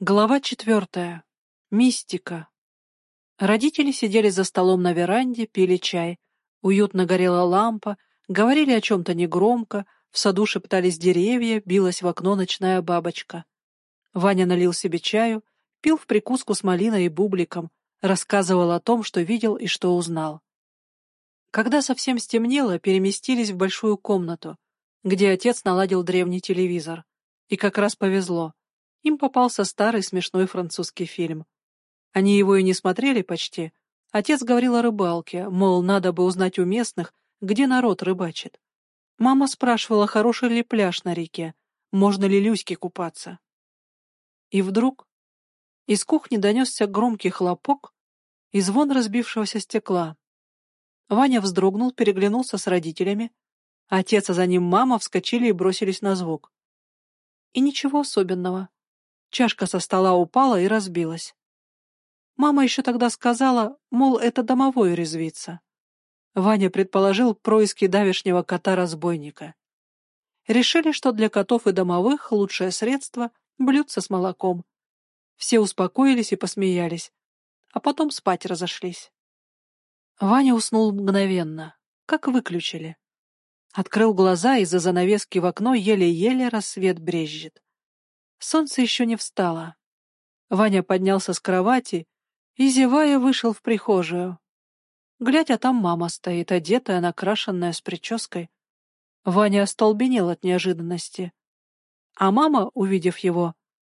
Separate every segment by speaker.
Speaker 1: Глава четвертая. Мистика. Родители сидели за столом на веранде, пили чай. Уютно горела лампа, говорили о чем-то негромко, в саду шептались деревья, билась в окно ночная бабочка. Ваня налил себе чаю, пил в прикуску с малиной и бубликом, рассказывал о том, что видел и что узнал. Когда совсем стемнело, переместились в большую комнату, где отец наладил древний телевизор. И как раз повезло — им попался старый смешной французский фильм. Они его и не смотрели почти. Отец говорил о рыбалке, мол, надо бы узнать у местных, где народ рыбачит. Мама спрашивала, хороший ли пляж на реке, можно ли Люське купаться. И вдруг из кухни донесся громкий хлопок и звон разбившегося стекла. Ваня вздрогнул, переглянулся с родителями. Отец, а за ним мама вскочили и бросились на звук. И ничего особенного. Чашка со стола упала и разбилась. Мама еще тогда сказала, мол, это домовой резвится. Ваня предположил происки давешнего кота-разбойника. Решили, что для котов и домовых лучшее средство — блюдце с молоком. Все успокоились и посмеялись, а потом спать разошлись. Ваня уснул мгновенно, как выключили. Открыл глаза, из-за занавески в окно еле-еле рассвет брезжит. Солнце еще не встало. Ваня поднялся с кровати и, зевая, вышел в прихожую. Глядя, там мама стоит, одетая, накрашенная, с прической. Ваня остолбенел от неожиданности. А мама, увидев его,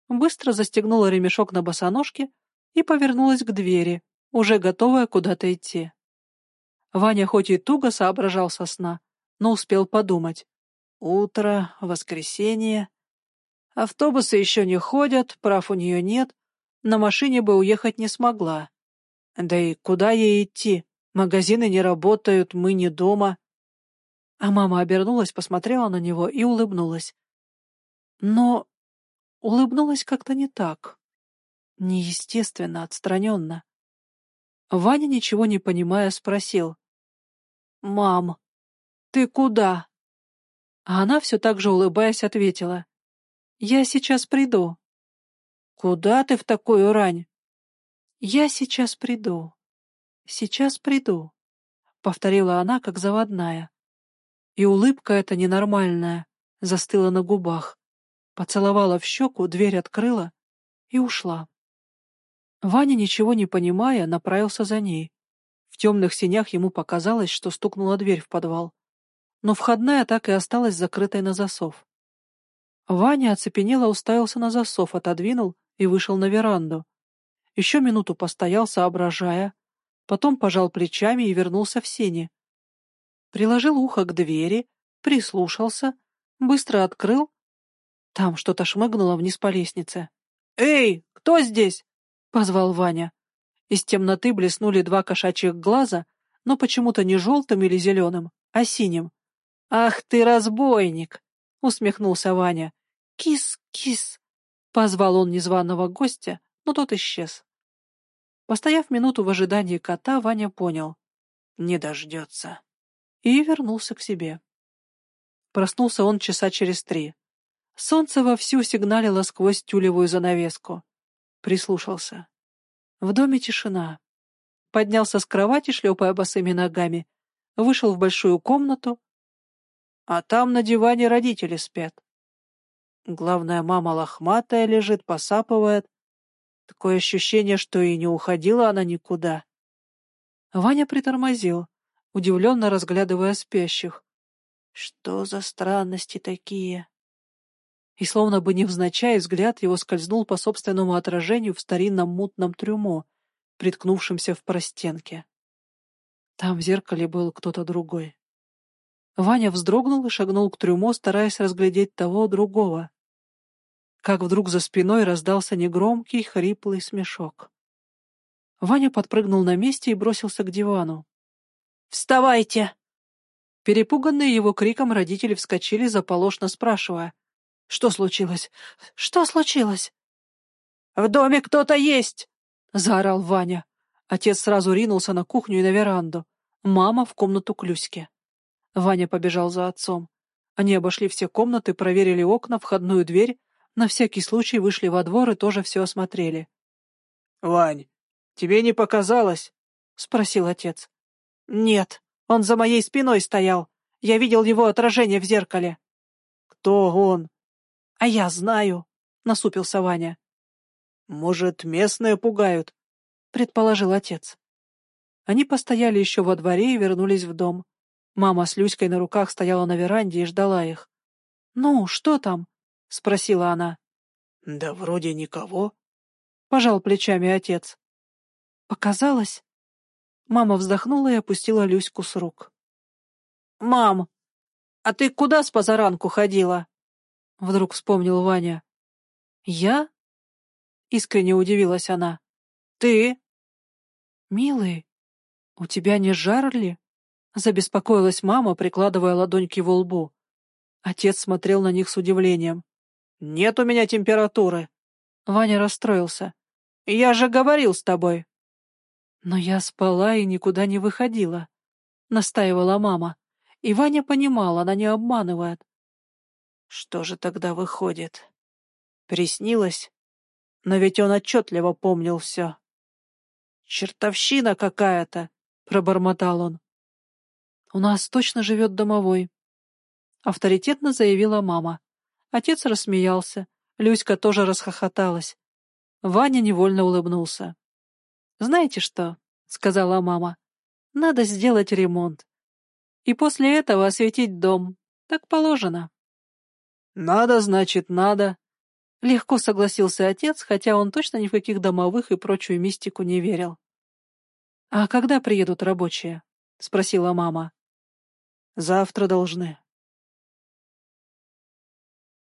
Speaker 1: быстро застегнула ремешок на босоножке и повернулась к двери, уже готовая куда-то идти. Ваня хоть и туго соображал со сна, но успел подумать. Утро, воскресенье. Автобусы еще не ходят, прав у нее нет, на машине бы уехать не смогла. Да и куда ей идти? Магазины не работают, мы не дома. А мама обернулась, посмотрела на него и улыбнулась. Но улыбнулась как-то не так. Неестественно, отстраненно. Ваня, ничего не понимая, спросил. «Мам, ты куда?» А она все так же улыбаясь ответила. Я сейчас приду. Куда ты в такую рань? Я сейчас приду. Сейчас приду, повторила она, как заводная. И улыбка эта ненормальная застыла на губах. Поцеловала в щеку, дверь открыла и ушла. Ваня, ничего не понимая, направился за ней. В темных синях ему показалось, что стукнула дверь в подвал. Но входная так и осталась закрытой на засов. Ваня оцепенело уставился на засов, отодвинул и вышел на веранду. Еще минуту постоял, соображая, потом пожал плечами и вернулся в сени. Приложил ухо к двери, прислушался, быстро открыл. Там что-то шмыгнуло вниз по лестнице. «Эй, кто здесь?» — позвал Ваня. Из темноты блеснули два кошачьих глаза, но почему-то не желтым или зеленым, а синим. «Ах ты, разбойник!» Усмехнулся Ваня. «Кис, кис!» — позвал он незваного гостя, но тот исчез. Постояв минуту в ожидании кота, Ваня понял — не дождется. И вернулся к себе. Проснулся он часа через три. Солнце вовсю сигналило сквозь тюлевую занавеску. Прислушался. В доме тишина. Поднялся с кровати, шлепая босыми ногами, вышел в большую комнату, а там на диване родители спят. Главная мама лохматая лежит, посапывает. Такое ощущение, что и не уходила она никуда. Ваня притормозил, удивленно разглядывая спящих. Что за странности такие? И словно бы невзначай взгляд его скользнул по собственному отражению в старинном мутном трюмо, приткнувшемся в простенке. Там в зеркале был кто-то другой. Ваня вздрогнул и шагнул к трюмо, стараясь разглядеть того другого. Как вдруг за спиной раздался негромкий, хриплый смешок. Ваня подпрыгнул на месте и бросился к дивану. «Вставайте!» Перепуганные его криком родители вскочили, заполошно спрашивая. «Что случилось? Что случилось?» «В доме кто-то есть!» — заорал Ваня. Отец сразу ринулся на кухню и на веранду. Мама в комнату к Люське. Ваня побежал за отцом. Они обошли все комнаты, проверили окна, входную дверь, На всякий случай вышли во двор и тоже все осмотрели.
Speaker 2: — Вань, тебе не показалось?
Speaker 1: — спросил отец. — Нет, он за моей спиной стоял. Я видел его отражение в зеркале.
Speaker 2: — Кто он?
Speaker 1: — А я знаю, — насупился Ваня.
Speaker 2: — Может, местные пугают?
Speaker 1: — предположил отец. Они постояли еще во дворе и вернулись в дом. Мама с Люськой на руках стояла на веранде и ждала их. «Ну, что там?» — спросила она.
Speaker 2: «Да вроде никого», —
Speaker 1: пожал плечами отец. «Показалось?» Мама вздохнула и опустила Люську с рук. «Мам, а ты куда с позаранку ходила?» Вдруг вспомнил Ваня. «Я?» — искренне удивилась она. «Ты?» «Милый, у тебя не жар ли?» — забеспокоилась мама, прикладывая ладонь к его лбу. Отец смотрел на них с удивлением.
Speaker 2: «Нет у меня температуры».
Speaker 1: Ваня расстроился.
Speaker 2: «Я же говорил с тобой».
Speaker 1: «Но я спала и никуда не выходила», — настаивала мама. И Ваня понимал, она не обманывает.
Speaker 2: Что же тогда выходит? Приснилось? Но ведь он отчетливо помнил все. «Чертовщина какая-то!» — пробормотал он.
Speaker 1: «У нас точно живет домовой», — авторитетно заявила мама. Отец рассмеялся. Люська тоже расхохоталась. Ваня невольно улыбнулся. «Знаете что?» — сказала мама. «Надо сделать ремонт. И после этого осветить дом. Так положено».
Speaker 2: «Надо, значит, надо», —
Speaker 1: легко согласился отец, хотя он точно ни в каких домовых и прочую мистику не верил. «А когда приедут рабочие?» — спросила мама.
Speaker 2: «Завтра должны»,